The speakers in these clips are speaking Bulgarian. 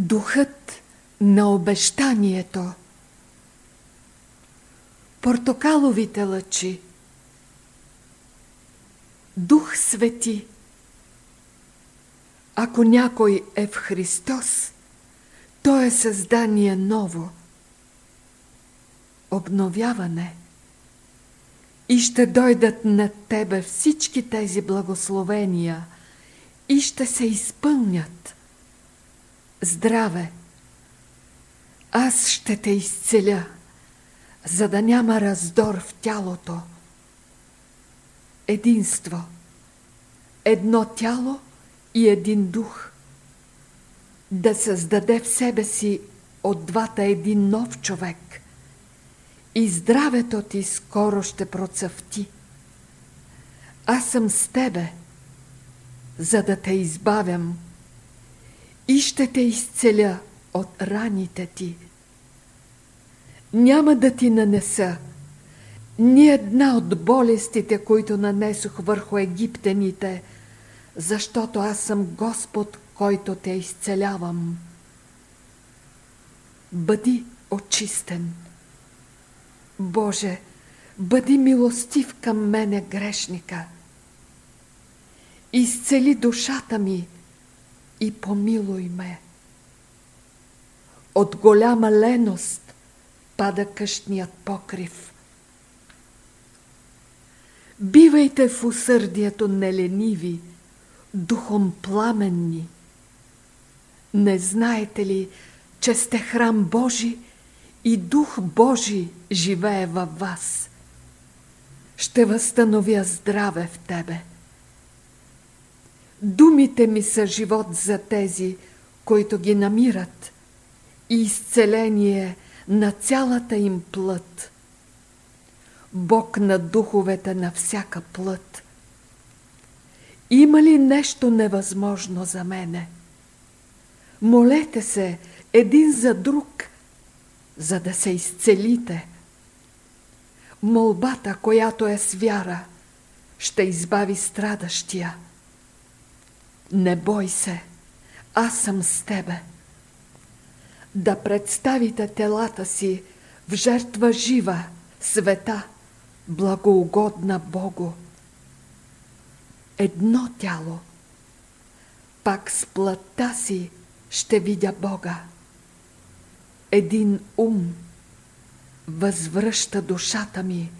Духът на обещанието Портокаловите лъчи Дух свети Ако някой е в Христос, то е създание ново. Обновяване. И ще дойдат на тебе всички тези благословения и ще се изпълнят. Здраве! Аз ще те изцеля, за да няма раздор в тялото. Единство. Едно тяло и един дух. Да създаде в себе си от двата един нов човек. И здравето ти скоро ще процъфти. Аз съм с тебе, за да те избавям и ще те изцеля от раните ти. Няма да ти нанеса ни една от болестите, които нанесох върху египтяните, защото аз съм Господ, който те изцелявам. Бъди очистен. Боже, бъди милостив към мене грешника. Изцели душата ми и помилуй ме. От голяма леност пада къщният покрив. Бивайте в усърдието нелениви, духом пламенни. Не знаете ли, че сте храм Божи и Дух Божи живее във вас? Ще възстановя здраве в тебе. Думите ми са живот за тези, които ги намират и изцеление на цялата им плът. Бог на духовете на всяка плът. Има ли нещо невъзможно за мене? Молете се един за друг, за да се изцелите. Молбата, която е с вяра, ще избави страдащия. Не бой се, аз съм с тебе. Да представите телата си в жертва жива, света, благоугодна Богу. Едно тяло, пак с плътта си ще видя Бога. Един ум възвръща душата ми.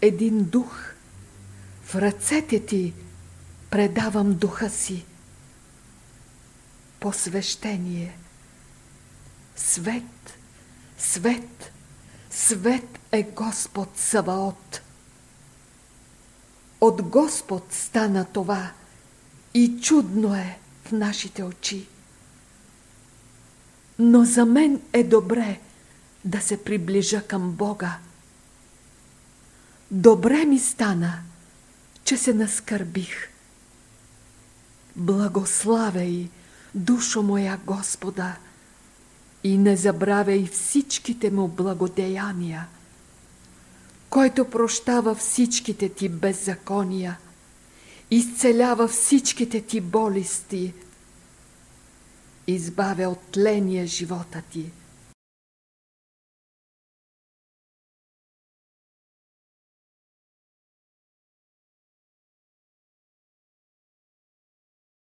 Един дух в ръцете ти – предавам духа си. Посвещение. Свет, свет, свет е Господ Саваот. От Господ стана това и чудно е в нашите очи. Но за мен е добре да се приближа към Бога. Добре ми стана, че се наскърбих – Благославяй, душо моя Господа, и не забравяй всичките му благодеяния, който прощава всичките ти беззакония, изцелява всичките ти болести, избавя от тления живота ти –